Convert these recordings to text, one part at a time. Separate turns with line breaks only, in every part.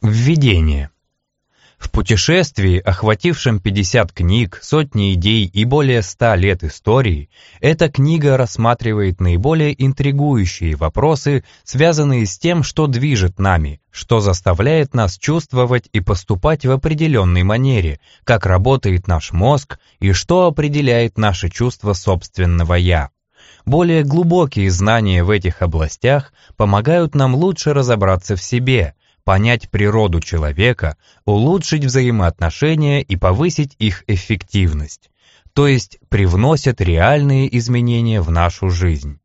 Введение. В путешествии, охватившем 50 книг, сотни идей и более 100 лет истории, эта книга рассматривает наиболее интригующие вопросы, связанные с тем, что движет нами, что заставляет нас чувствовать и поступать в определенной манере, как работает наш мозг и что определяет наше чувство собственного «я». Более глубокие знания в этих областях помогают нам лучше разобраться в себе, понять природу человека, улучшить взаимоотношения и повысить их эффективность, то есть привносят реальные изменения в нашу жизнь.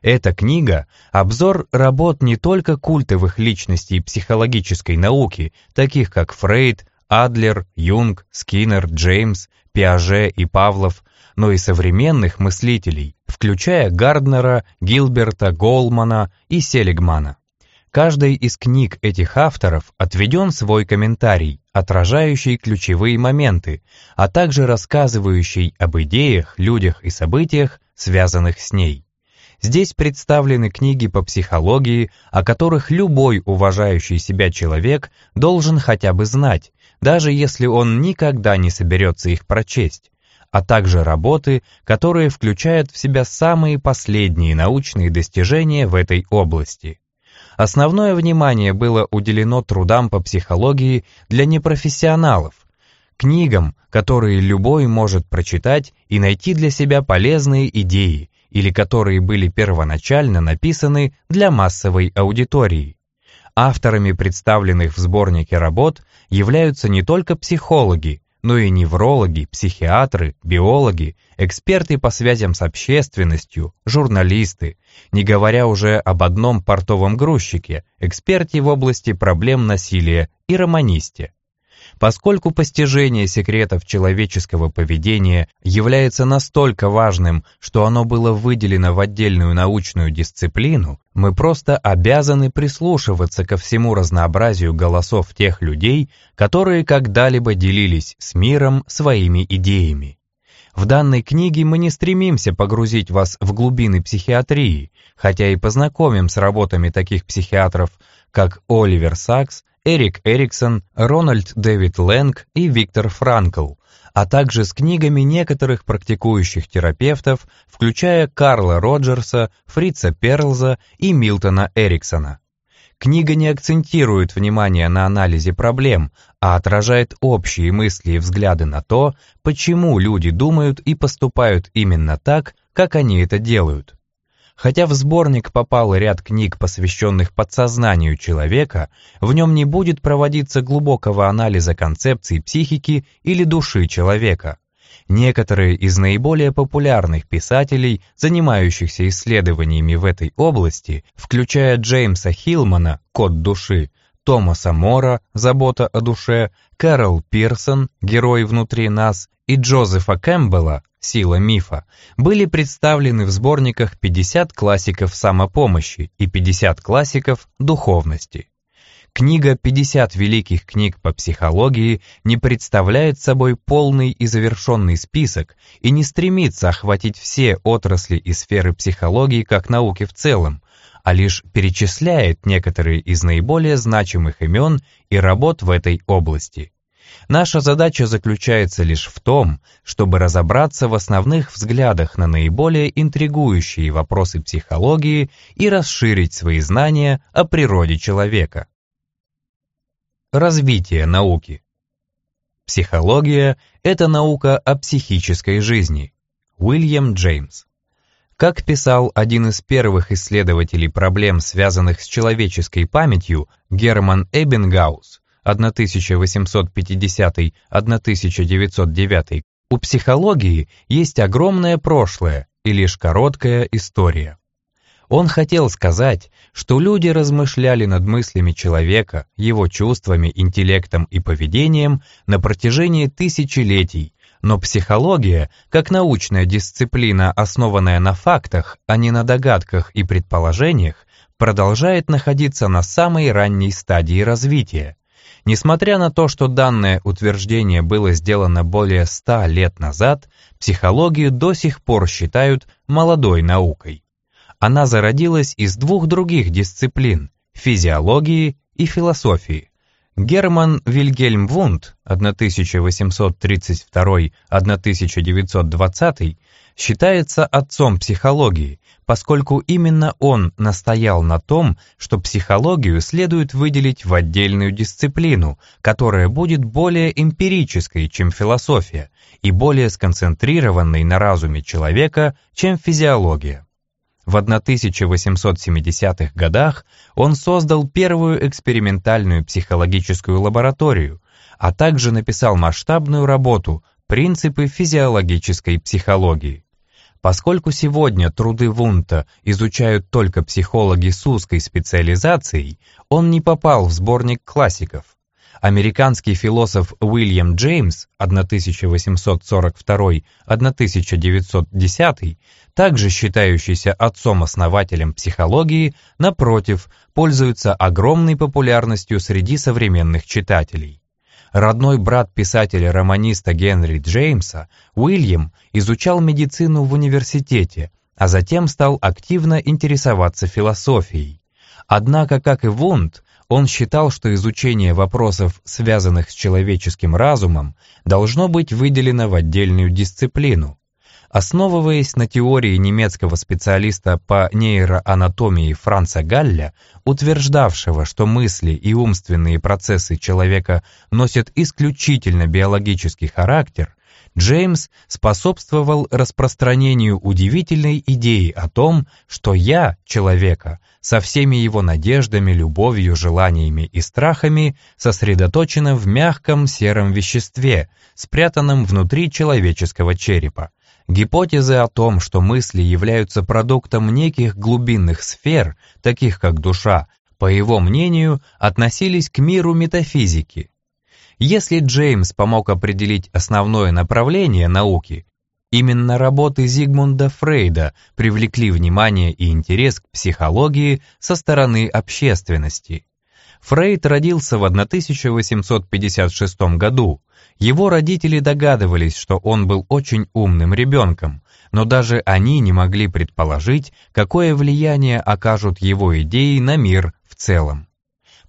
Эта книга – обзор работ не только культовых личностей психологической науки, таких как Фрейд, Адлер, Юнг, Скиннер, Джеймс, Пиаже и Павлов, но и современных мыслителей, включая Гарднера, Гилберта, Голмана и Селигмана. Каждой из книг этих авторов отведен свой комментарий, отражающий ключевые моменты, а также рассказывающий об идеях, людях и событиях, связанных с ней. Здесь представлены книги по психологии, о которых любой уважающий себя человек должен хотя бы знать, даже если он никогда не соберется их прочесть, а также работы, которые включают в себя самые последние научные достижения в этой области. Основное внимание было уделено трудам по психологии для непрофессионалов, книгам, которые любой может прочитать и найти для себя полезные идеи, или которые были первоначально написаны для массовой аудитории. Авторами представленных в сборнике работ являются не только психологи, но и неврологи, психиатры, биологи, эксперты по связям с общественностью, журналисты, не говоря уже об одном портовом грузчике, эксперте в области проблем насилия и романисте. Поскольку постижение секретов человеческого поведения является настолько важным, что оно было выделено в отдельную научную дисциплину, мы просто обязаны прислушиваться ко всему разнообразию голосов тех людей, которые когда-либо делились с миром своими идеями. В данной книге мы не стремимся погрузить вас в глубины психиатрии, хотя и познакомим с работами таких психиатров, как Оливер Сакс, Эрик Эриксон, Рональд Дэвид Лэнг и Виктор Франкл, а также с книгами некоторых практикующих терапевтов, включая Карла Роджерса, Фрица Перлза и Милтона Эриксона. Книга не акцентирует внимание на анализе проблем, а отражает общие мысли и взгляды на то, почему люди думают и поступают именно так, как они это делают. Хотя в сборник попал ряд книг, посвященных подсознанию человека, в нем не будет проводиться глубокого анализа концепций психики или души человека. Некоторые из наиболее популярных писателей, занимающихся исследованиями в этой области, включая Джеймса Хилмана «Код души», Томаса Мора «Забота о душе», Кэрол Пирсон «Герой внутри нас» и Джозефа Кэмпбелла «Сила мифа» были представлены в сборниках 50 классиков самопомощи и 50 классиков духовности. Книга «50 великих книг по психологии» не представляет собой полный и завершенный список и не стремится охватить все отрасли и сферы психологии как науки в целом, а лишь перечисляет некоторые из наиболее значимых имен и работ в этой области. Наша задача заключается лишь в том, чтобы разобраться в основных взглядах на наиболее интригующие вопросы психологии и расширить свои знания о природе человека. Развитие науки Психология – это наука о психической жизни. Уильям Джеймс как писал один из первых исследователей проблем, связанных с человеческой памятью, Герман Эббингаус, 1850-1909, у психологии есть огромное прошлое и лишь короткая история. Он хотел сказать, что люди размышляли над мыслями человека, его чувствами, интеллектом и поведением на протяжении тысячелетий, но психология, как научная дисциплина, основанная на фактах, а не на догадках и предположениях, продолжает находиться на самой ранней стадии развития, Несмотря на то, что данное утверждение было сделано более ста лет назад, психологию до сих пор считают молодой наукой. Она зародилась из двух других дисциплин – физиологии и философии. Герман Вильгельм Вунд 1832-1920 считается отцом психологии, поскольку именно он настоял на том, что психологию следует выделить в отдельную дисциплину, которая будет более эмпирической, чем философия, и более сконцентрированной на разуме человека, чем физиология. В 1870-х годах он создал первую экспериментальную психологическую лабораторию, а также написал масштабную работу «Принципы физиологической психологии». Поскольку сегодня труды Вунта изучают только психологи с узкой специализацией, он не попал в сборник классиков. Американский философ Уильям Джеймс 1842-1910, также считающийся отцом-основателем психологии, напротив, пользуется огромной популярностью среди современных читателей. Родной брат писателя-романиста Генри Джеймса, Уильям, изучал медицину в университете, а затем стал активно интересоваться философией. Однако, как и Вунд, он считал, что изучение вопросов, связанных с человеческим разумом, должно быть выделено в отдельную дисциплину. Основываясь на теории немецкого специалиста по нейроанатомии Франца Галля, утверждавшего, что мысли и умственные процессы человека носят исключительно биологический характер, Джеймс способствовал распространению удивительной идеи о том, что «я» человека со всеми его надеждами, любовью, желаниями и страхами сосредоточено в мягком сером веществе, спрятанном внутри человеческого черепа. Гипотезы о том, что мысли являются продуктом неких глубинных сфер, таких как душа, по его мнению, относились к миру метафизики. Если Джеймс помог определить основное направление науки, именно работы Зигмунда Фрейда привлекли внимание и интерес к психологии со стороны общественности. Фрейд родился в 1856 году. Его родители догадывались, что он был очень умным ребенком, но даже они не могли предположить, какое влияние окажут его идеи на мир в целом.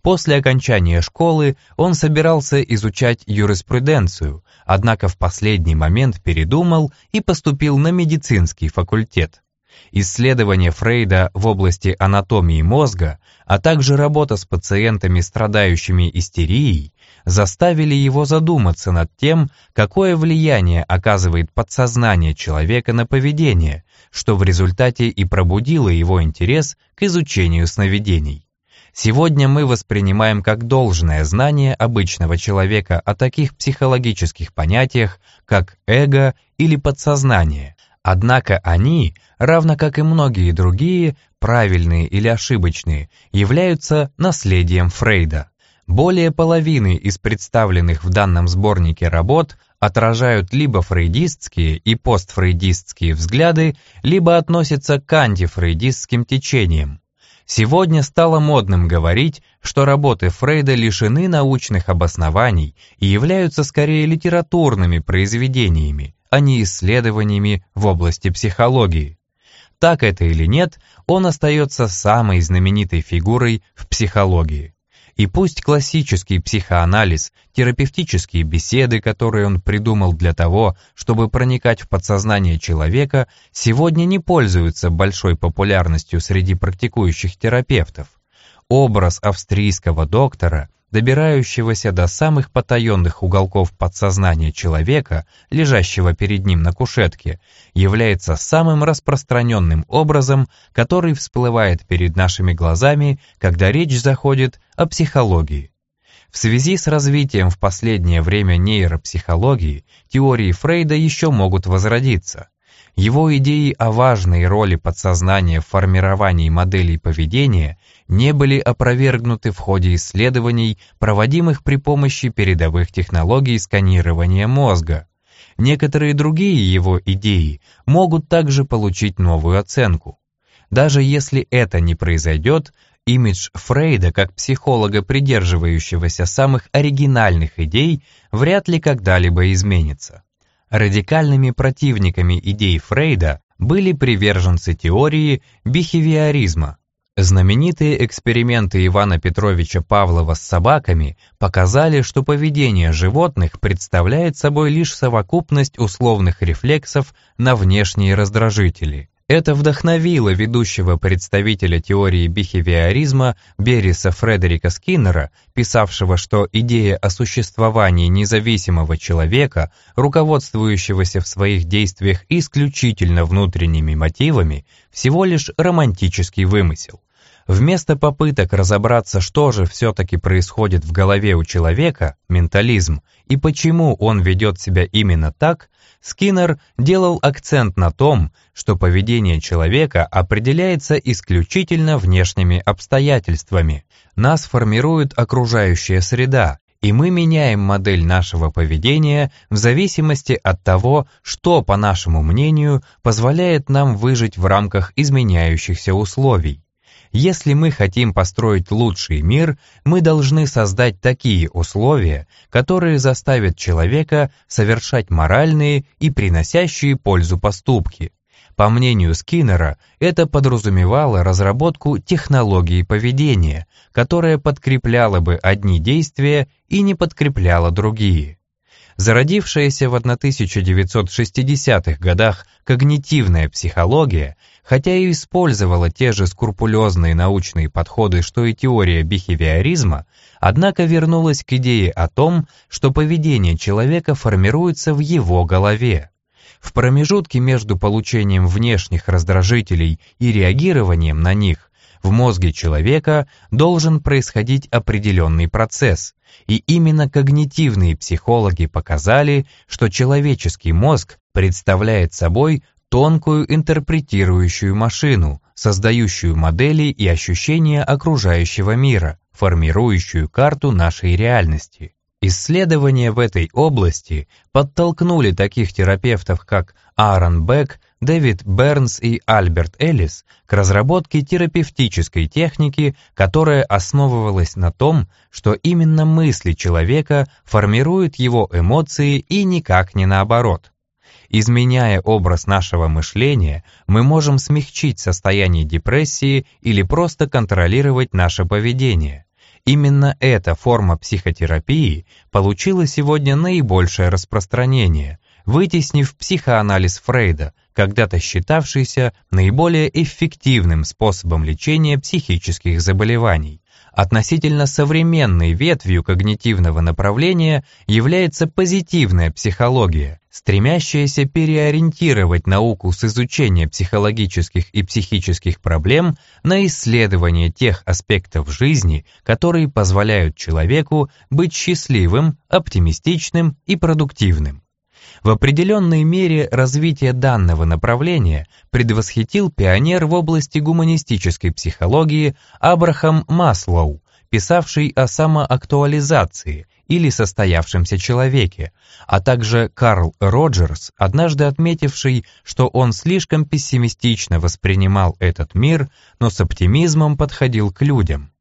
После окончания школы он собирался изучать юриспруденцию, однако в последний момент передумал и поступил на медицинский факультет. Исследования Фрейда в области анатомии мозга, а также работа с пациентами, страдающими истерией, заставили его задуматься над тем, какое влияние оказывает подсознание человека на поведение, что в результате и пробудило его интерес к изучению сновидений. Сегодня мы воспринимаем как должное знание обычного человека о таких психологических понятиях, как эго или подсознание. Однако они, равно как и многие другие, правильные или ошибочные, являются наследием Фрейда. Более половины из представленных в данном сборнике работ отражают либо фрейдистские и постфрейдистские взгляды, либо относятся к антифрейдистским течениям. Сегодня стало модным говорить, что работы Фрейда лишены научных обоснований и являются скорее литературными произведениями, а не исследованиями в области психологии. Так это или нет, он остается самой знаменитой фигурой в психологии. И пусть классический психоанализ, терапевтические беседы, которые он придумал для того, чтобы проникать в подсознание человека, сегодня не пользуются большой популярностью среди практикующих терапевтов. Образ австрийского доктора добирающегося до самых потаенных уголков подсознания человека, лежащего перед ним на кушетке, является самым распространенным образом, который всплывает перед нашими глазами, когда речь заходит о психологии. В связи с развитием в последнее время нейропсихологии, теории Фрейда еще могут возродиться. Его идеи о важной роли подсознания в формировании моделей поведения не были опровергнуты в ходе исследований, проводимых при помощи передовых технологий сканирования мозга. Некоторые другие его идеи могут также получить новую оценку. Даже если это не произойдет, имидж Фрейда как психолога, придерживающегося самых оригинальных идей, вряд ли когда-либо изменится. Радикальными противниками идей Фрейда были приверженцы теории бихевиоризма. Знаменитые эксперименты Ивана Петровича Павлова с собаками показали, что поведение животных представляет собой лишь совокупность условных рефлексов на внешние раздражители. Это вдохновило ведущего представителя теории бихевиоризма Берриса Фредерика Скиннера, писавшего, что идея о существовании независимого человека, руководствующегося в своих действиях исключительно внутренними мотивами, всего лишь романтический вымысел. Вместо попыток разобраться, что же все-таки происходит в голове у человека, ментализм, и почему он ведет себя именно так, Скиннер делал акцент на том, что поведение человека определяется исключительно внешними обстоятельствами. Нас формирует окружающая среда, и мы меняем модель нашего поведения в зависимости от того, что, по нашему мнению, позволяет нам выжить в рамках изменяющихся условий. Если мы хотим построить лучший мир, мы должны создать такие условия, которые заставят человека совершать моральные и приносящие пользу поступки. По мнению Скиннера, это подразумевало разработку технологии поведения, которая подкрепляла бы одни действия и не подкрепляла другие. Зародившаяся в 1960-х годах когнитивная психология хотя и использовала те же скрупулезные научные подходы, что и теория бихевиоризма, однако вернулась к идее о том, что поведение человека формируется в его голове. В промежутке между получением внешних раздражителей и реагированием на них в мозге человека должен происходить определенный процесс, и именно когнитивные психологи показали, что человеческий мозг представляет собой тонкую интерпретирующую машину, создающую модели и ощущения окружающего мира, формирующую карту нашей реальности. Исследования в этой области подтолкнули таких терапевтов, как Аарон Бек, Дэвид Бернс и Альберт Эллис к разработке терапевтической техники, которая основывалась на том, что именно мысли человека формируют его эмоции и никак не наоборот. Изменяя образ нашего мышления, мы можем смягчить состояние депрессии или просто контролировать наше поведение. Именно эта форма психотерапии получила сегодня наибольшее распространение, вытеснив психоанализ Фрейда, когда-то считавшийся наиболее эффективным способом лечения психических заболеваний. Относительно современной ветвью когнитивного направления является позитивная психология, стремящаяся переориентировать науку с изучения психологических и психических проблем на исследование тех аспектов жизни, которые позволяют человеку быть счастливым, оптимистичным и продуктивным. В определенной мере развитие данного направления предвосхитил пионер в области гуманистической психологии Абрахам Маслоу, писавший о самоактуализации или состоявшемся человеке, а также Карл Роджерс, однажды отметивший, что он слишком пессимистично воспринимал этот мир, но с оптимизмом подходил к людям.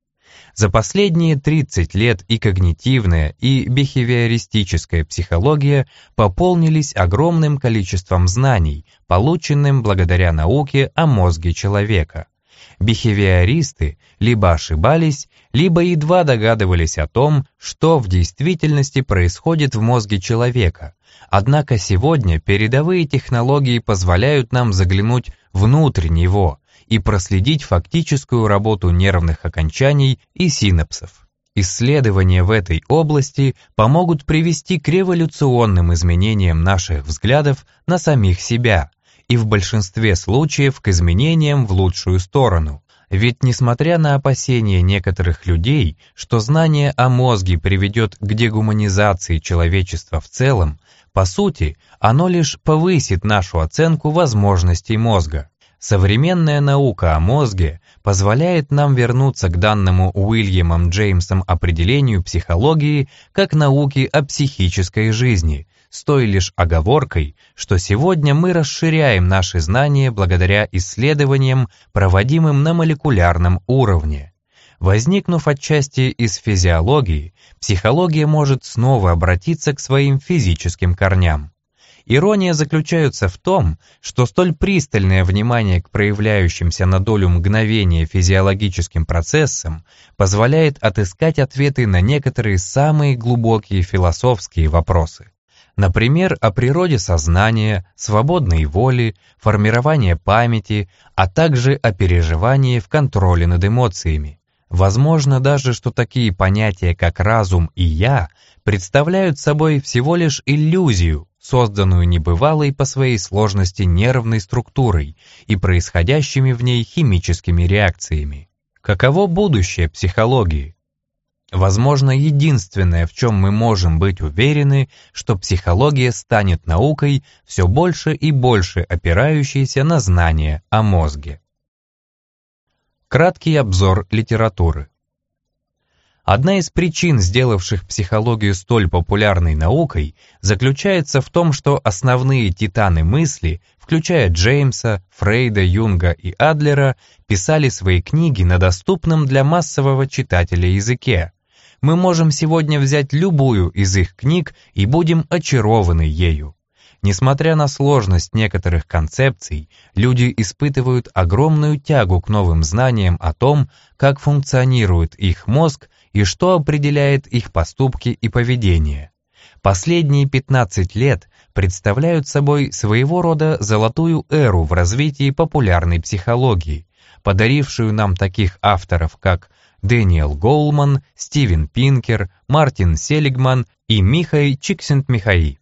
За последние 30 лет и когнитивная, и бихевиористическая психология пополнились огромным количеством знаний, полученным благодаря науке о мозге человека. Бихевиористы либо ошибались, либо едва догадывались о том, что в действительности происходит в мозге человека. Однако сегодня передовые технологии позволяют нам заглянуть внутрь него, и проследить фактическую работу нервных окончаний и синапсов. Исследования в этой области помогут привести к революционным изменениям наших взглядов на самих себя и в большинстве случаев к изменениям в лучшую сторону. Ведь несмотря на опасения некоторых людей, что знание о мозге приведет к дегуманизации человечества в целом, по сути, оно лишь повысит нашу оценку возможностей мозга. Современная наука о мозге позволяет нам вернуться к данному Уильямом Джеймсом определению психологии как науки о психической жизни, с лишь оговоркой, что сегодня мы расширяем наши знания благодаря исследованиям, проводимым на молекулярном уровне. Возникнув отчасти из физиологии, психология может снова обратиться к своим физическим корням. Ирония заключается в том, что столь пристальное внимание к проявляющимся на долю мгновения физиологическим процессам позволяет отыскать ответы на некоторые самые глубокие философские вопросы. Например, о природе сознания, свободной воли, формировании памяти, а также о переживании в контроле над эмоциями. Возможно даже, что такие понятия, как разум и «я», представляют собой всего лишь иллюзию, созданную небывалой по своей сложности нервной структурой и происходящими в ней химическими реакциями. Каково будущее психологии? Возможно, единственное, в чем мы можем быть уверены, что психология станет наукой, все больше и больше опирающейся на знания о мозге. Краткий обзор литературы. Одна из причин, сделавших психологию столь популярной наукой, заключается в том, что основные титаны мысли, включая Джеймса, Фрейда, Юнга и Адлера, писали свои книги на доступном для массового читателя языке. Мы можем сегодня взять любую из их книг и будем очарованы ею. Несмотря на сложность некоторых концепций, люди испытывают огромную тягу к новым знаниям о том, как функционирует их мозг и что определяет их поступки и поведение. Последние 15 лет представляют собой своего рода золотую эру в развитии популярной психологии, подарившую нам таких авторов, как Дэниел Гоулман, Стивен Пинкер, Мартин Селигман и Михай Чиксент-Михаи.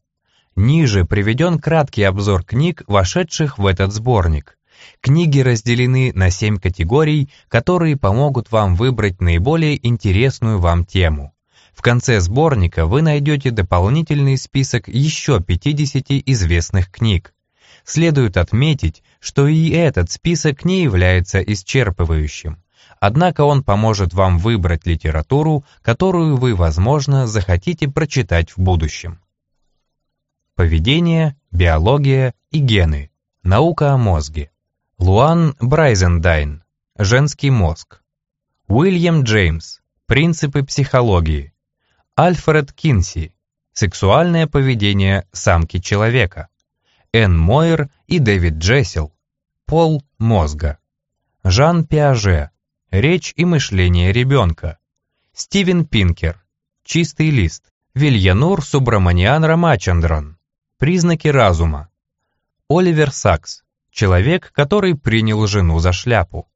Ниже приведен краткий обзор книг, вошедших в этот сборник. Книги разделены на семь категорий, которые помогут вам выбрать наиболее интересную вам тему. В конце сборника вы найдете дополнительный список еще 50 известных книг. Следует отметить, что и этот список не является исчерпывающим. Однако он поможет вам выбрать литературу, которую вы, возможно, захотите прочитать в будущем. Поведение, биология и гены. Наука о мозге. Луан Брайзендайн. Женский мозг. Уильям Джеймс. Принципы психологии. Альфред Кинси. Сексуальное поведение самки человека. Энн Мойер и Дэвид Джессел. Пол мозга. Жан Пиаже. Речь и мышление ребенка. Стивен Пинкер. Чистый лист. Вильянур Субраманиан Рамачандран. Признаки разума. Оливер Сакс. Человек, который принял жену за шляпу.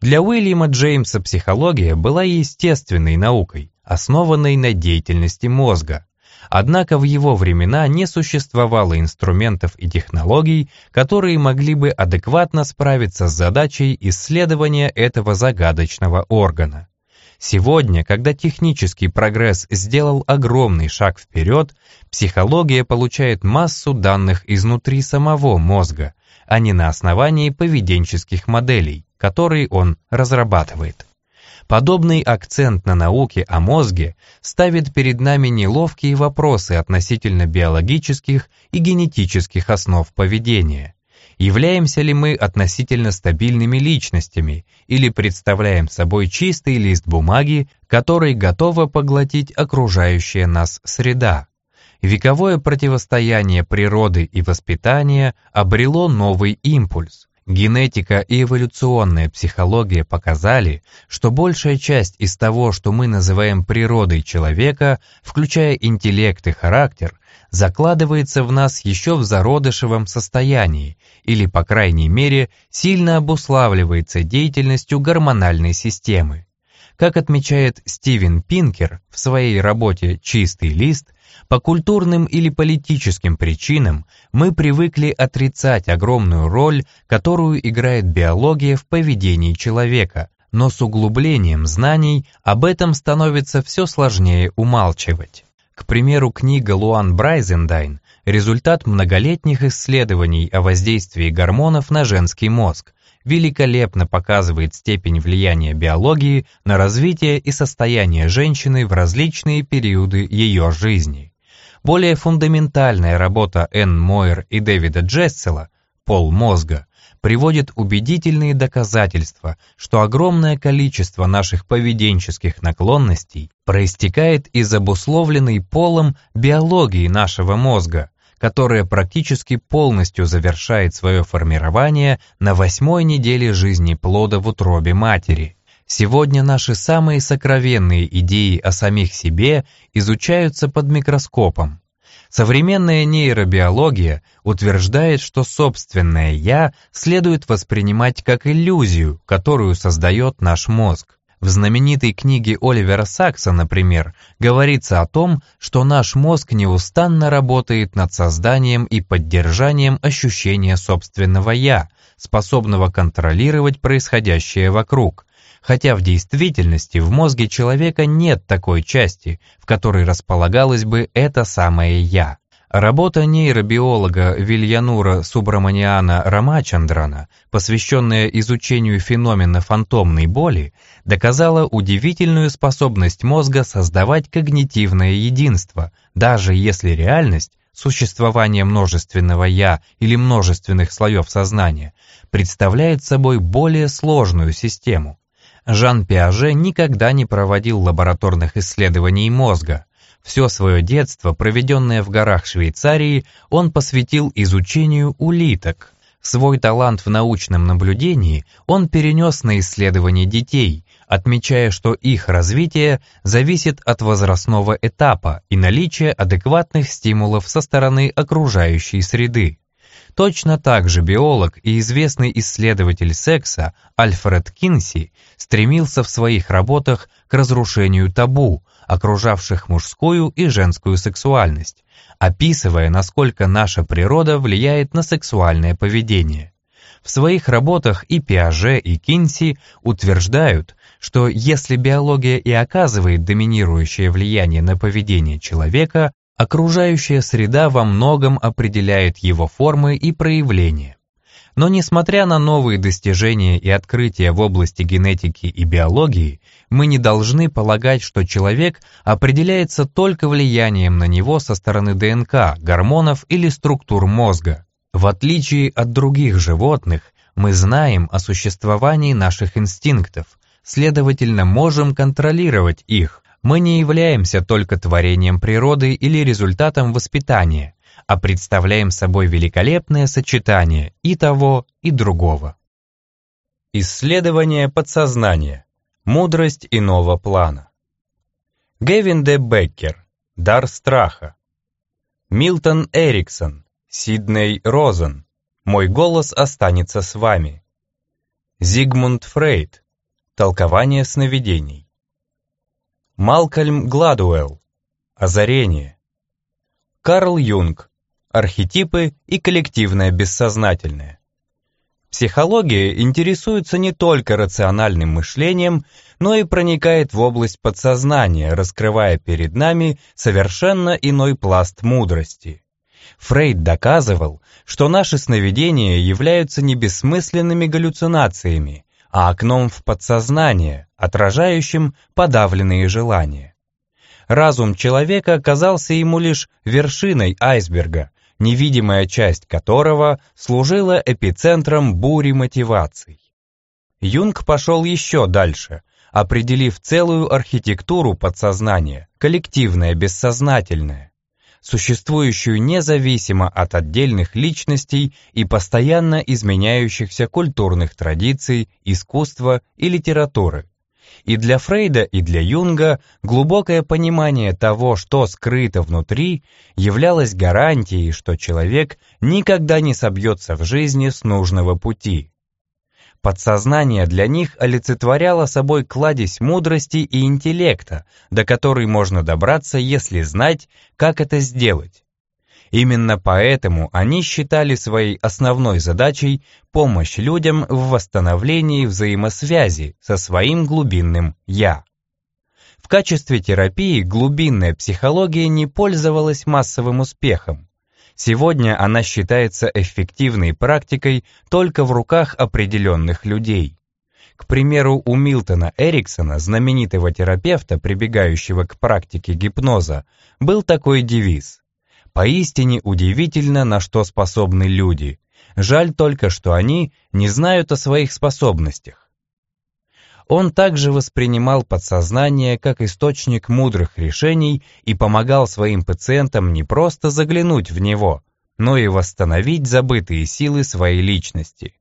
Для Уильяма Джеймса психология была естественной наукой, основанной на деятельности мозга. Однако в его времена не существовало инструментов и технологий, которые могли бы адекватно справиться с задачей исследования этого загадочного органа. Сегодня, когда технический прогресс сделал огромный шаг вперед, психология получает массу данных изнутри самого мозга, а не на основании поведенческих моделей, которые он разрабатывает. Подобный акцент на науке о мозге ставит перед нами неловкие вопросы относительно биологических и генетических основ поведения, Являемся ли мы относительно стабильными личностями или представляем собой чистый лист бумаги, который готова поглотить окружающая нас среда? Вековое противостояние природы и воспитания обрело новый импульс. Генетика и эволюционная психология показали, что большая часть из того, что мы называем природой человека, включая интеллект и характер, закладывается в нас еще в зародышевом состоянии или, по крайней мере, сильно обуславливается деятельностью гормональной системы. Как отмечает Стивен Пинкер в своей работе «Чистый лист», по культурным или политическим причинам мы привыкли отрицать огромную роль, которую играет биология в поведении человека, но с углублением знаний об этом становится все сложнее умалчивать. К примеру, книга Луан Брайзендайн – результат многолетних исследований о воздействии гормонов на женский мозг, великолепно показывает степень влияния биологии на развитие и состояние женщины в различные периоды ее жизни. Более фундаментальная работа Энн Мойер и Дэвида Джессела «Пол мозга» приводит убедительные доказательства, что огромное количество наших поведенческих наклонностей проистекает из обусловленной полом биологии нашего мозга, которое практически полностью завершает свое формирование на восьмой неделе жизни плода в утробе матери. Сегодня наши самые сокровенные идеи о самих себе изучаются под микроскопом. Современная нейробиология утверждает, что собственное «я» следует воспринимать как иллюзию, которую создает наш мозг. В знаменитой книге Оливера Сакса, например, говорится о том, что наш мозг неустанно работает над созданием и поддержанием ощущения собственного «я», способного контролировать происходящее вокруг, хотя в действительности в мозге человека нет такой части, в которой располагалось бы это самое «я». Работа нейробиолога Вильянура Субраманиана Рамачандрана, посвященная изучению феномена фантомной боли, доказала удивительную способность мозга создавать когнитивное единство, даже если реальность, существование множественного «я» или множественных слоев сознания, представляет собой более сложную систему. Жан Пиаже никогда не проводил лабораторных исследований мозга, все свое детство, проведенное в горах Швейцарии, он посвятил изучению улиток. Свой талант в научном наблюдении он перенес на исследование детей, отмечая, что их развитие зависит от возрастного этапа и наличия адекватных стимулов со стороны окружающей среды. Точно так же биолог и известный исследователь секса Альфред Кинси стремился в своих работах к разрушению табу, окружавших мужскую и женскую сексуальность, описывая, насколько наша природа влияет на сексуальное поведение. В своих работах и Пиаже, и Кинси утверждают, что если биология и оказывает доминирующее влияние на поведение человека, окружающая среда во многом определяет его формы и проявления. Но несмотря на новые достижения и открытия в области генетики и биологии, мы не должны полагать, что человек определяется только влиянием на него со стороны ДНК, гормонов или структур мозга. В отличие от других животных, мы знаем о существовании наших инстинктов, следовательно, можем контролировать их. Мы не являемся только творением природы или результатом воспитания а представляем собой великолепное сочетание и того, и другого. Исследование подсознания. Мудрость иного плана. Гевин Д. Беккер. Дар страха. Милтон Эриксон. Сидней Розен. Мой голос останется с вами. Зигмунд Фрейд. Толкование сновидений. Малкольм Гладуэлл. Озарение. Карл Юнг архетипы и коллективное бессознательное. Психология интересуется не только рациональным мышлением, но и проникает в область подсознания, раскрывая перед нами совершенно иной пласт мудрости. Фрейд доказывал, что наши сновидения являются не бессмысленными галлюцинациями, а окном в подсознание, отражающим подавленные желания. Разум человека оказался ему лишь вершиной айсберга, невидимая часть которого служила эпицентром бури мотиваций. Юнг пошел еще дальше, определив целую архитектуру подсознания, коллективное бессознательное, существующую независимо от отдельных личностей и постоянно изменяющихся культурных традиций, искусства и литературы. И для Фрейда, и для Юнга глубокое понимание того, что скрыто внутри, являлось гарантией, что человек никогда не собьется в жизни с нужного пути. Подсознание для них олицетворяло собой кладезь мудрости и интеллекта, до которой можно добраться, если знать, как это сделать. Именно поэтому они считали своей основной задачей помощь людям в восстановлении взаимосвязи со своим глубинным «я». В качестве терапии глубинная психология не пользовалась массовым успехом. Сегодня она считается эффективной практикой только в руках определенных людей. К примеру, у Милтона Эриксона, знаменитого терапевта, прибегающего к практике гипноза, был такой девиз Поистине удивительно, на что способны люди. Жаль только, что они не знают о своих способностях. Он также воспринимал подсознание как источник мудрых решений и помогал своим пациентам не просто заглянуть в него, но и восстановить забытые силы своей личности.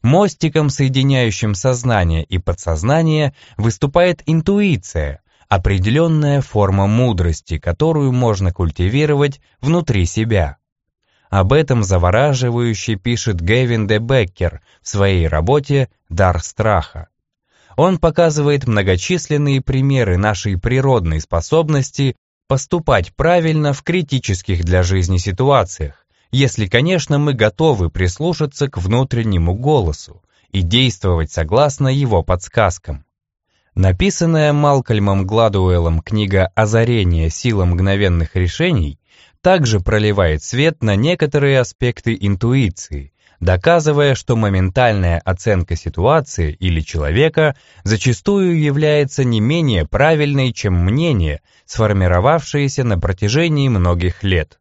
Мостиком, соединяющим сознание и подсознание, выступает интуиция, определенная форма мудрости, которую можно культивировать внутри себя. Об этом завораживающе пишет Гэвин де Беккер в своей работе «Дар страха». Он показывает многочисленные примеры нашей природной способности поступать правильно в критических для жизни ситуациях, если, конечно, мы готовы прислушаться к внутреннему голосу и действовать согласно его подсказкам. Написанная Малкольмом Гладуэллом книга «Озарение сила мгновенных решений» также проливает свет на некоторые аспекты интуиции, доказывая, что моментальная оценка ситуации или человека зачастую является не менее правильной, чем мнение, сформировавшееся на протяжении многих лет.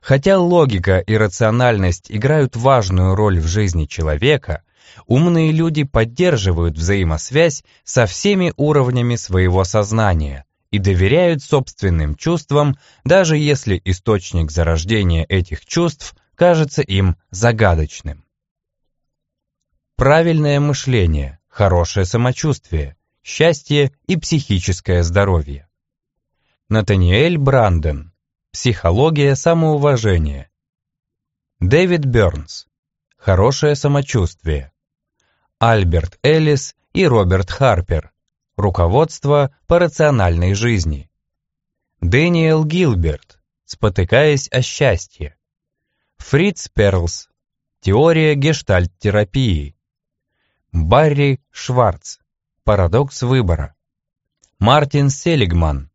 Хотя логика и рациональность играют важную роль в жизни человека, умные люди поддерживают взаимосвязь со всеми уровнями своего сознания и доверяют собственным чувствам, даже если источник зарождения этих чувств – кажется им загадочным. Правильное мышление, хорошее самочувствие, счастье и психическое здоровье. Натаниэль Бранден. Психология самоуважения. Дэвид Бернс. Хорошее самочувствие. Альберт Эллис и Роберт Харпер. Руководство по рациональной жизни. Дэниел Гилберт. Спотыкаясь о счастье. Фриц Перлс. Теория гештальт-терапии. Барри Шварц. Парадокс выбора. Мартин Селигман.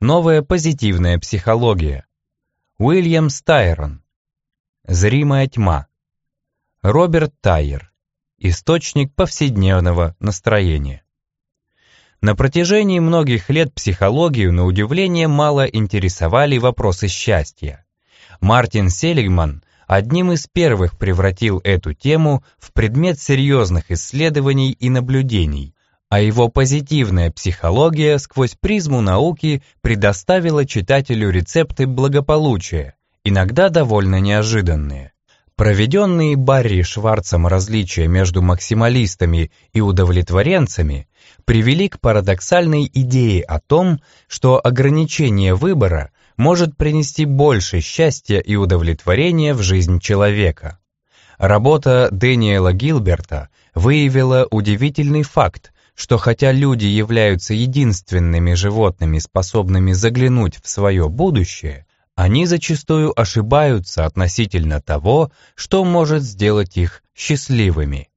Новая позитивная психология. Уильям Стайрон. Зримая тьма. Роберт Тайер. Источник повседневного настроения. На протяжении многих лет психологию, на удивление, мало интересовали вопросы счастья. Мартин Селигман одним из первых превратил эту тему в предмет серьезных исследований и наблюдений, а его позитивная психология сквозь призму науки предоставила читателю рецепты благополучия, иногда довольно неожиданные. Проведенные Барри Шварцем различия между максималистами и удовлетворенцами привели к парадоксальной идее о том, что ограничение выбора может принести больше счастья и удовлетворения в жизнь человека. Работа Дэниела Гилберта выявила удивительный факт, что хотя люди являются единственными животными, способными заглянуть в свое будущее, они зачастую ошибаются относительно того, что может сделать их счастливыми.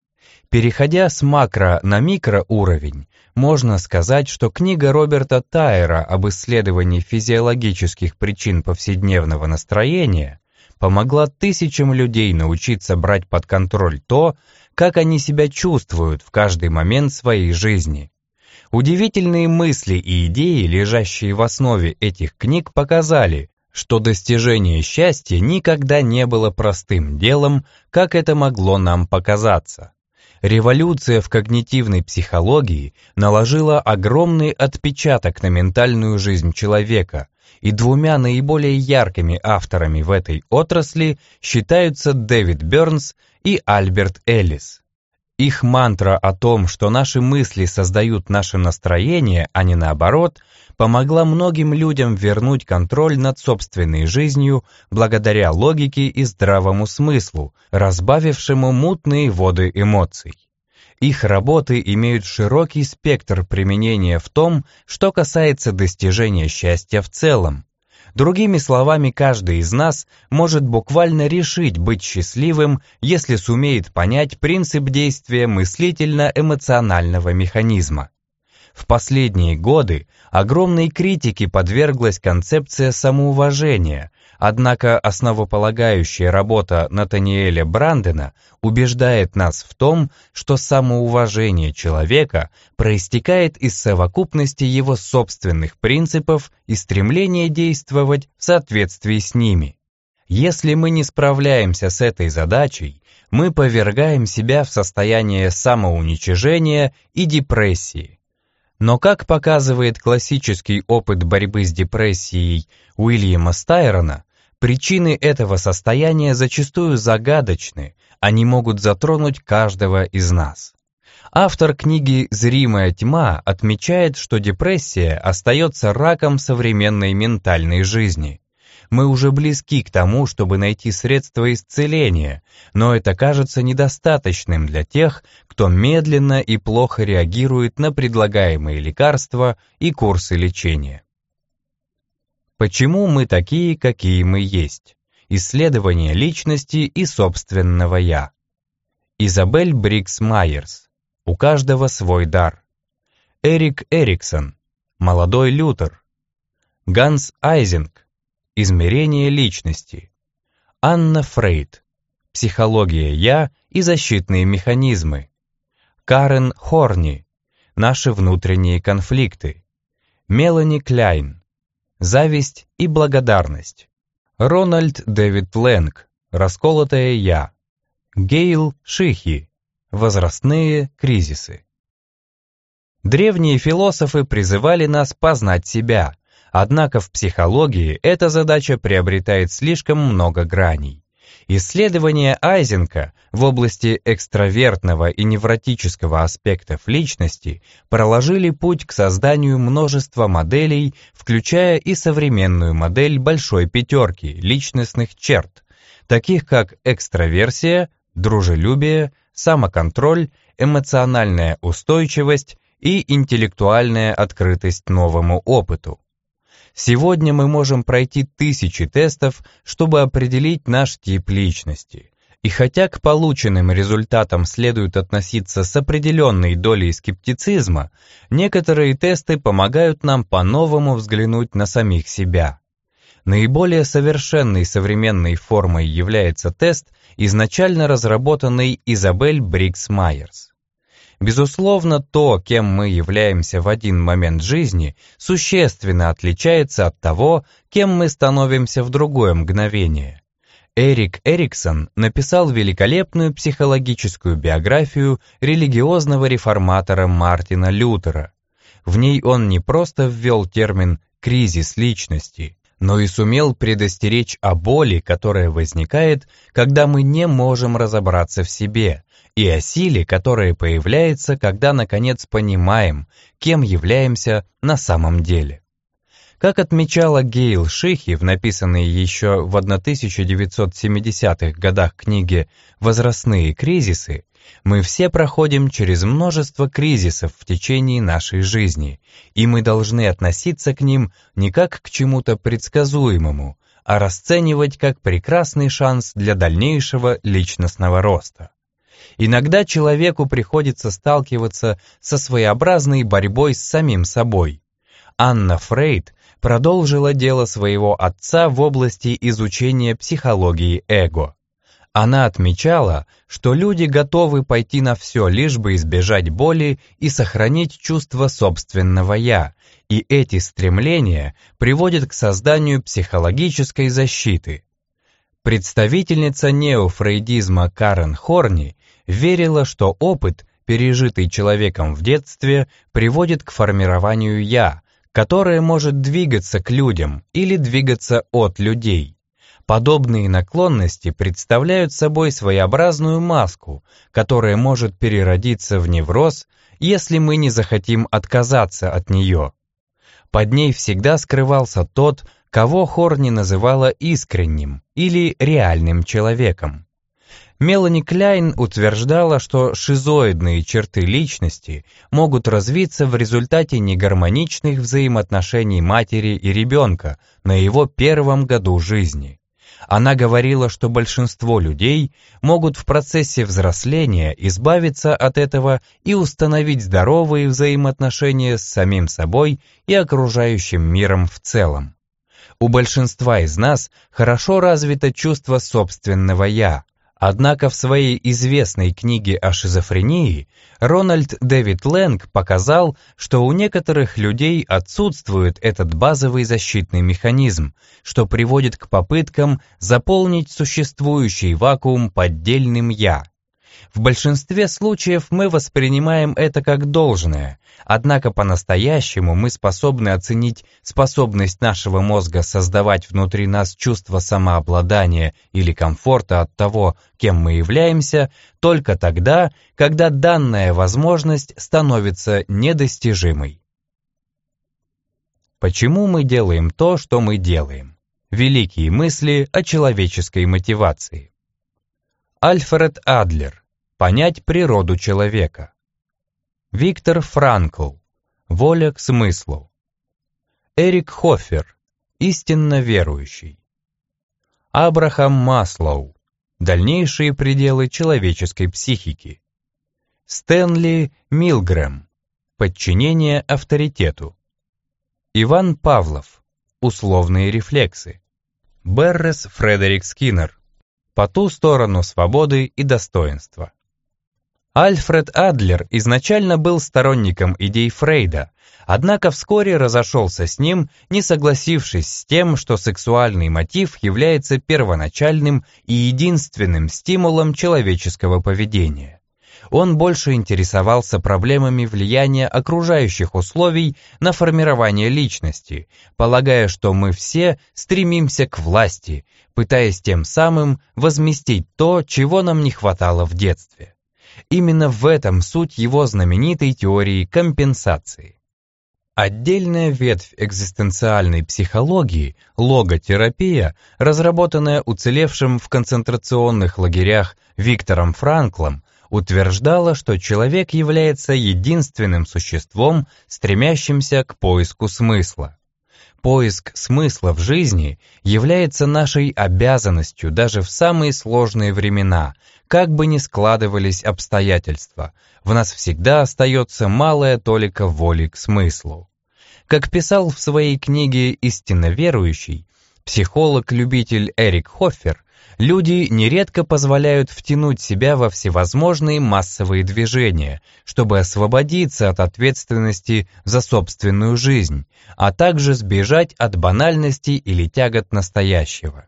Переходя с макро на микроуровень, можно сказать, что книга Роберта Тайера об исследовании физиологических причин повседневного настроения помогла тысячам людей научиться брать под контроль то, как они себя чувствуют в каждый момент своей жизни. Удивительные мысли и идеи, лежащие в основе этих книг, показали, что достижение счастья никогда не было простым делом, как это могло нам показаться. Революция в когнитивной психологии наложила огромный отпечаток на ментальную жизнь человека, и двумя наиболее яркими авторами в этой отрасли считаются Дэвид Бернс и Альберт Эллис. Их мантра о том, что наши мысли создают наше настроение, а не наоборот, помогла многим людям вернуть контроль над собственной жизнью благодаря логике и здравому смыслу, разбавившему мутные воды эмоций. Их работы имеют широкий спектр применения в том, что касается достижения счастья в целом. Другими словами, каждый из нас может буквально решить быть счастливым, если сумеет понять принцип действия мыслительно-эмоционального механизма. В последние годы огромной критике подверглась концепция самоуважения, однако основополагающая работа Натаниэля Брандена убеждает нас в том, что самоуважение человека проистекает из совокупности его собственных принципов и стремления действовать в соответствии с ними. Если мы не справляемся с этой задачей, мы повергаем себя в состояние самоуничижения и депрессии. Но как показывает классический опыт борьбы с депрессией Уильяма Стайрона, Причины этого состояния зачастую загадочны, они могут затронуть каждого из нас. Автор книги «Зримая тьма» отмечает, что депрессия остается раком современной ментальной жизни. Мы уже близки к тому, чтобы найти средства исцеления, но это кажется недостаточным для тех, кто медленно и плохо реагирует на предлагаемые лекарства и курсы лечения. Почему мы такие, какие мы есть? Исследование личности и собственного «я». Изабель Бриггс Майерс. У каждого свой дар. Эрик Эриксон. Молодой Лютер. Ганс Айзенк. Измерение личности. Анна Фрейд. Психология «я» и защитные механизмы. Карен Хорни. Наши внутренние конфликты. Мелани Кляйн. Зависть и благодарность. Рональд Дэвид Лэнг. Расколотое «Я». Гейл Шихи. Возрастные кризисы. Древние философы призывали нас познать себя, однако в психологии эта задача приобретает слишком много граней. Исследования Айзенка в области экстравертного и невротического аспектов личности проложили путь к созданию множества моделей, включая и современную модель большой пятерки личностных черт, таких как экстраверсия, дружелюбие, самоконтроль, эмоциональная устойчивость и интеллектуальная открытость новому опыту. Сегодня мы можем пройти тысячи тестов, чтобы определить наш тип личности. И хотя к полученным результатам следует относиться с определенной долей скептицизма, некоторые тесты помогают нам по-новому взглянуть на самих себя. Наиболее совершенной современной формой является тест, изначально разработанный Изабель Брикс Майерс. Безусловно, то, кем мы являемся в один момент жизни, существенно отличается от того, кем мы становимся в другое мгновение. Эрик Эриксон написал великолепную психологическую биографию религиозного реформатора Мартина Лютера. В ней он не просто ввел термин «кризис личности», но и сумел предостеречь о боли, которая возникает, когда мы не можем разобраться в себе, и о силе, которая появляется, когда наконец понимаем, кем являемся на самом деле. Как отмечала Гейл Шихи в написанной еще в 1970-х годах книге «Возрастные кризисы», мы все проходим через множество кризисов в течение нашей жизни, и мы должны относиться к ним не как к чему-то предсказуемому, а расценивать как прекрасный шанс для дальнейшего личностного роста. Иногда человеку приходится сталкиваться со своеобразной борьбой с самим собой. Анна Фрейд продолжила дело своего отца в области изучения психологии эго. Она отмечала, что люди готовы пойти на все, лишь бы избежать боли и сохранить чувство собственного «я», и эти стремления приводят к созданию психологической защиты. Представительница неофрейдизма Карен Хорни верила, что опыт, пережитый человеком в детстве, приводит к формированию «я», которое может двигаться к людям или двигаться от людей. Подобные наклонности представляют собой своеобразную маску, которая может переродиться в невроз, если мы не захотим отказаться от нее. Под ней всегда скрывался тот, кого Хорни называла искренним или реальным человеком. Мелани Кляйн утверждала, что шизоидные черты личности могут развиться в результате негармоничных взаимоотношений матери и ребенка на его первом году жизни. Она говорила, что большинство людей могут в процессе взросления избавиться от этого и установить здоровые взаимоотношения с самим собой и окружающим миром в целом. У большинства из нас хорошо развито чувство собственного «я», Однако в своей известной книге о шизофрении Рональд Дэвид Лэнг показал, что у некоторых людей отсутствует этот базовый защитный механизм, что приводит к попыткам заполнить существующий вакуум поддельным «я». В большинстве случаев мы воспринимаем это как должное, однако по-настоящему мы способны оценить способность нашего мозга создавать внутри нас чувство самообладания или комфорта от того, кем мы являемся, только тогда, когда данная возможность становится недостижимой. Почему мы делаем то, что мы делаем? Великие мысли о человеческой мотивации. Альфред Адлер Понять природу человека. Виктор Франкл. Воля к смыслу. Эрик Хофер. Истинно верующий. Абрахам Маслоу. Дальнейшие пределы человеческой психики. Стэнли Милгрэм. Подчинение авторитету. Иван Павлов. Условные рефлексы. Беррес Фредерик Скиннер. По ту сторону свободы и достоинства. Альфред Адлер изначально был сторонником идей Фрейда, однако вскоре разошелся с ним, не согласившись с тем, что сексуальный мотив является первоначальным и единственным стимулом человеческого поведения. Он больше интересовался проблемами влияния окружающих условий на формирование личности, полагая, что мы все стремимся к власти, пытаясь тем самым возместить то, чего нам не хватало в детстве. Именно в этом суть его знаменитой теории компенсации. Отдельная ветвь экзистенциальной психологии, логотерапия, разработанная уцелевшим в концентрационных лагерях Виктором Франклом, утверждала, что человек является единственным существом, стремящимся к поиску смысла. Поиск смысла в жизни является нашей обязанностью даже в самые сложные времена, как бы ни складывались обстоятельства, в нас всегда остается малая толика воли к смыслу. Как писал в своей книге «Истинно верующий», психолог-любитель Эрик Хоффер, люди нередко позволяют втянуть себя во всевозможные массовые движения, чтобы освободиться от ответственности за собственную жизнь, а также сбежать от банальности или тягот настоящего.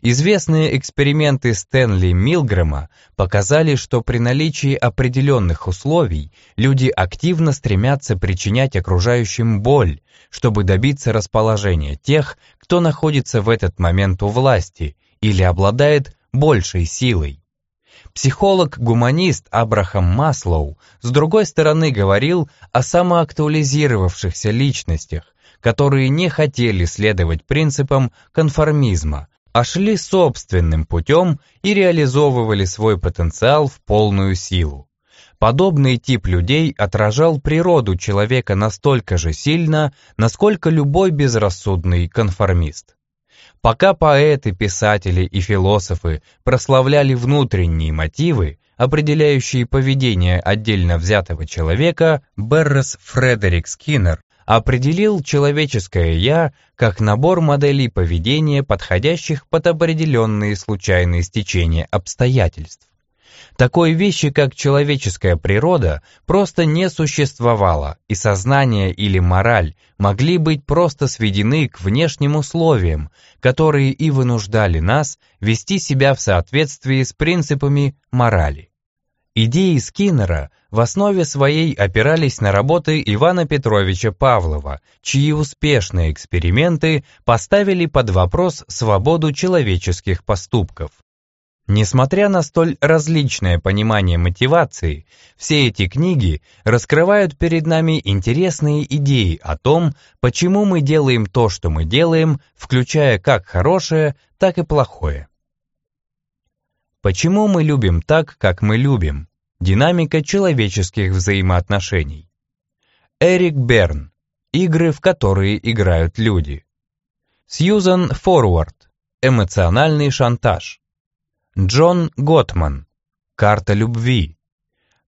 Известные эксперименты Стэнли Милгрэма показали, что при наличии определенных условий люди активно стремятся причинять окружающим боль, чтобы добиться расположения тех, кто находится в этот момент у власти или обладает большей силой. Психолог-гуманист Абрахам Маслоу с другой стороны говорил о самоактуализировавшихся личностях, которые не хотели следовать принципам конформизма, а шли собственным путем и реализовывали свой потенциал в полную силу. Подобный тип людей отражал природу человека настолько же сильно, насколько любой безрассудный конформист. Пока поэты, писатели и философы прославляли внутренние мотивы, определяющие поведение отдельно взятого человека, Беррес Фредерик Скиннер определил человеческое «я» как набор моделей поведения, подходящих под определенные случайные стечения обстоятельств. Такой вещи, как человеческая природа, просто не существовало, и сознание или мораль могли быть просто сведены к внешним условиям, которые и вынуждали нас вести себя в соответствии с принципами морали. Идеи Скиннера в основе своей опирались на работы Ивана Петровича Павлова, чьи успешные эксперименты поставили под вопрос свободу человеческих поступков. Несмотря на столь различное понимание мотивации, все эти книги раскрывают перед нами интересные идеи о том, почему мы делаем то, что мы делаем, включая как хорошее, так и плохое. Почему мы любим так, как мы любим? Динамика человеческих взаимоотношений. Эрик Берн. Игры, в которые играют люди. Сьюзан Форвард. Эмоциональный шантаж. Джон Готман. Карта любви.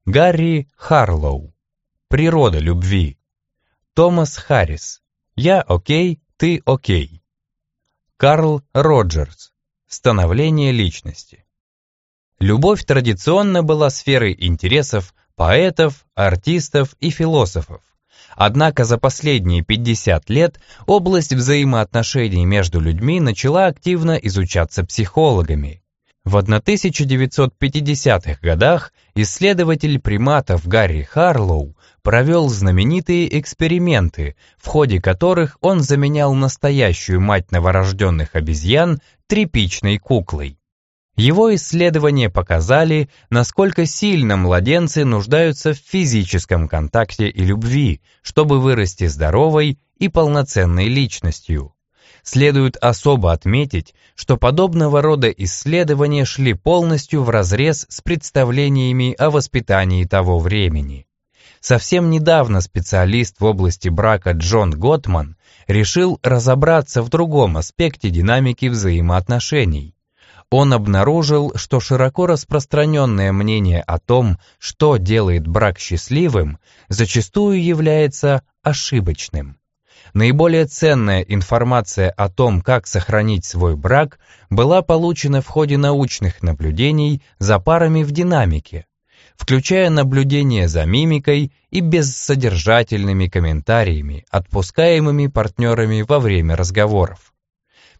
Гарри Харлоу. Природа любви. Томас Харрис. Я окей, ты окей. Карл Роджерс. Становление личности. Любовь традиционно была сферой интересов поэтов, артистов и философов. Однако за последние 50 лет область взаимоотношений между людьми начала активно изучаться психологами. В 1950-х годах исследователь приматов Гарри Харлоу провел знаменитые эксперименты, в ходе которых он заменял настоящую мать новорожденных обезьян тряпичной куклой. Его исследования показали, насколько сильно младенцы нуждаются в физическом контакте и любви, чтобы вырасти здоровой и полноценной личностью. Следует особо отметить, что подобного рода исследования шли полностью вразрез с представлениями о воспитании того времени. Совсем недавно специалист в области брака Джон Готман решил разобраться в другом аспекте динамики взаимоотношений. Он обнаружил, что широко распространенное мнение о том, что делает брак счастливым, зачастую является ошибочным. Наиболее ценная информация о том, как сохранить свой брак, была получена в ходе научных наблюдений за парами в динамике, включая наблюдения за мимикой и бессодержательными комментариями, отпускаемыми партнерами во время разговоров.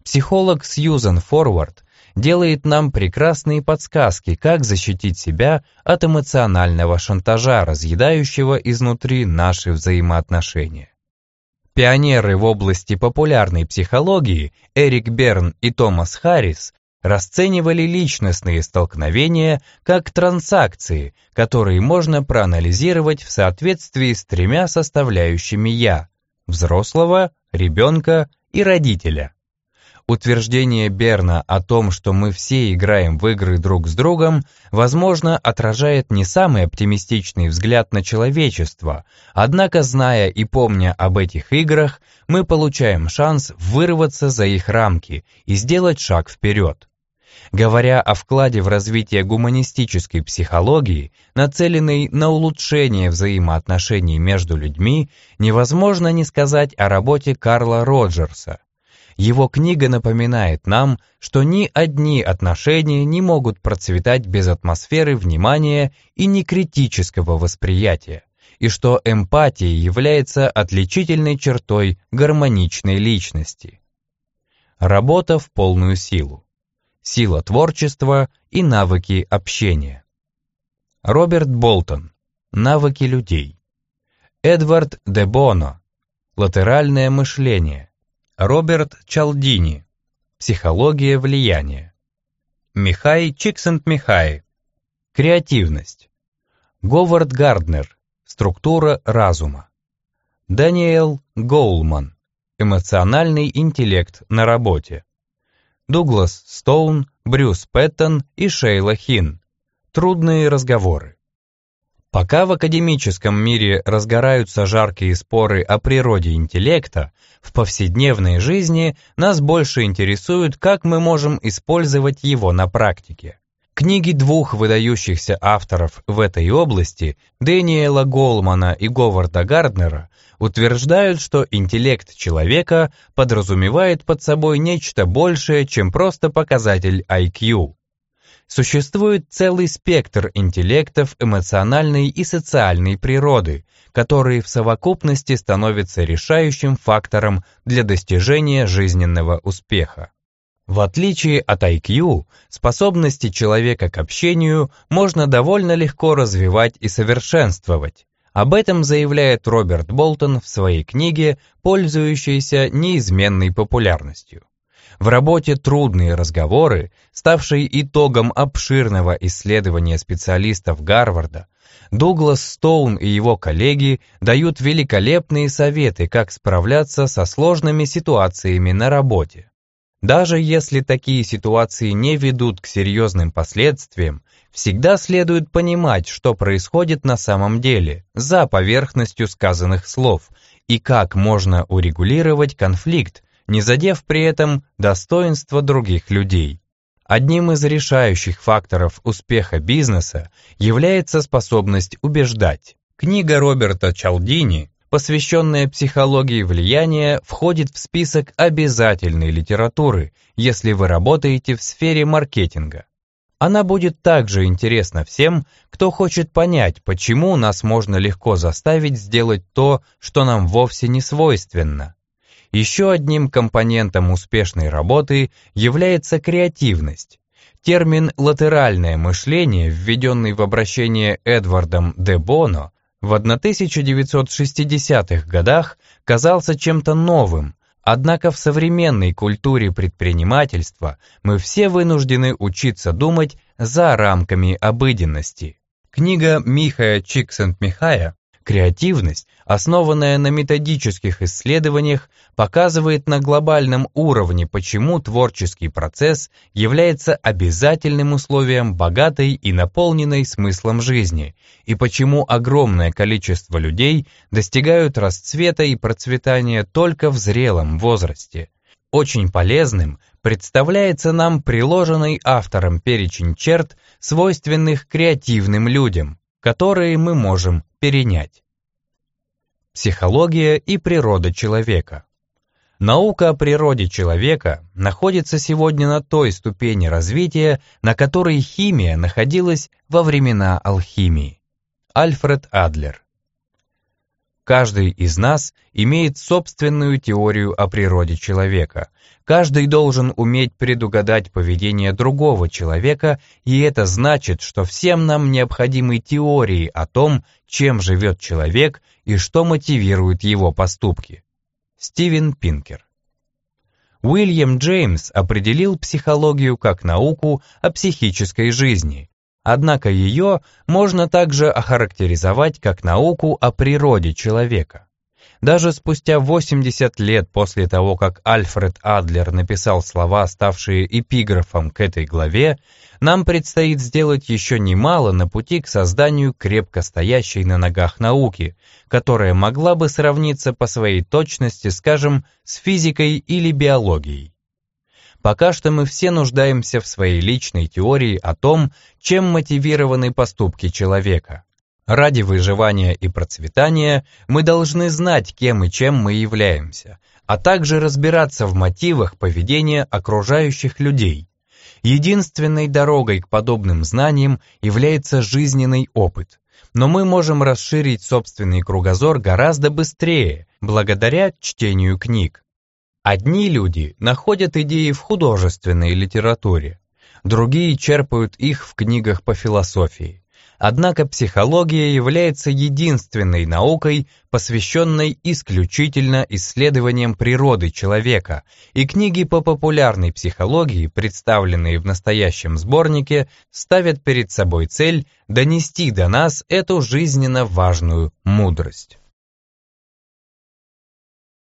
Психолог Сьюзан Форвард делает нам прекрасные подсказки, как защитить себя от эмоционального шантажа, разъедающего изнутри наши взаимоотношения. Пионеры в области популярной психологии Эрик Берн и Томас Харрис расценивали личностные столкновения как транзакции, которые можно проанализировать в соответствии с тремя составляющими «я» – взрослого, ребенка и родителя. Утверждение Берна о том, что мы все играем в игры друг с другом, возможно, отражает не самый оптимистичный взгляд на человечество, однако, зная и помня об этих играх, мы получаем шанс вырваться за их рамки и сделать шаг вперед. Говоря о вкладе в развитие гуманистической психологии, нацеленной на улучшение взаимоотношений между людьми, невозможно не сказать о работе Карла Роджерса, его книга напоминает нам, что ни одни отношения не могут процветать без атмосферы внимания и некритического восприятия, и что эмпатия является отличительной чертой гармоничной личности. Работа в полную силу. Сила творчества и навыки общения. Роберт Болтон. Навыки людей. Эдвард де Боно. Латеральное мышление. Роберт Чалдини. Психология влияния. Михай Чиксент-Михай. Креативность. Говард Гарднер. Структура разума. Даниэл Гоулман. Эмоциональный интеллект на работе. Дуглас Стоун, Брюс Пэттон и Шейла Хин. Трудные разговоры. Пока в академическом мире разгораются жаркие споры о природе интеллекта, в повседневной жизни нас больше интересует, как мы можем использовать его на практике. Книги двух выдающихся авторов в этой области, Дэниела Голмана и Говарда Гарднера, утверждают, что интеллект человека подразумевает под собой нечто большее, чем просто показатель IQ. Существует целый спектр интеллектов эмоциональной и социальной природы, которые в совокупности становятся решающим фактором для достижения жизненного успеха. В отличие от IQ, способности человека к общению можно довольно легко развивать и совершенствовать. Об этом заявляет Роберт Болтон в своей книге, пользующейся неизменной популярностью. В работе «Трудные разговоры», ставшей итогом обширного исследования специалистов Гарварда, Дуглас Стоун и его коллеги дают великолепные советы, как справляться со сложными ситуациями на работе. Даже если такие ситуации не ведут к серьезным последствиям, всегда следует понимать, что происходит на самом деле, за поверхностью сказанных слов, и как можно урегулировать конфликт, не задев при этом достоинство других людей. Одним из решающих факторов успеха бизнеса является способность убеждать. Книга Роберта Чалдини, посвященная психологии влияния, входит в список обязательной литературы, если вы работаете в сфере маркетинга. Она будет также интересна всем, кто хочет понять, почему нас можно легко заставить сделать то, что нам вовсе не свойственно. Еще одним компонентом успешной работы является креативность. Термин «латеральное мышление», введенный в обращение Эдвардом де Боно, в 1960-х годах казался чем-то новым, однако в современной культуре предпринимательства мы все вынуждены учиться думать за рамками обыденности. Книга Михая Чиксент-Михая Креативность, основанная на методических исследованиях, показывает на глобальном уровне, почему творческий процесс является обязательным условием богатой и наполненной смыслом жизни, и почему огромное количество людей достигают расцвета и процветания только в зрелом возрасте. Очень полезным представляется нам приложенный автором перечень черт, свойственных креативным людям, которые мы можем перенять. Психология и природа человека. Наука о природе человека находится сегодня на той ступени развития, на которой химия находилась во времена алхимии. Альфред Адлер Каждый из нас имеет собственную теорию о природе человека. Каждый должен уметь предугадать поведение другого человека, и это значит, что всем нам необходимы теории о том, чем живет человек и что мотивирует его поступки. Стивен Пинкер Уильям Джеймс определил психологию как науку о психической жизни, Однако ее можно также охарактеризовать как науку о природе человека. Даже спустя 80 лет после того, как Альфред Адлер написал слова, ставшие эпиграфом к этой главе, нам предстоит сделать еще немало на пути к созданию крепко стоящей на ногах науки, которая могла бы сравниться по своей точности, скажем, с физикой или биологией. Пока что мы все нуждаемся в своей личной теории о том, чем мотивированы поступки человека. Ради выживания и процветания мы должны знать, кем и чем мы являемся, а также разбираться в мотивах поведения окружающих людей. Единственной дорогой к подобным знаниям является жизненный опыт. Но мы можем расширить собственный кругозор гораздо быстрее, благодаря чтению книг. Одни люди находят идеи в художественной литературе, другие черпают их в книгах по философии. Однако психология является единственной наукой, посвященной исключительно исследованиям природы человека, и книги по популярной психологии, представленные в настоящем сборнике, ставят перед собой цель донести до нас эту жизненно важную мудрость.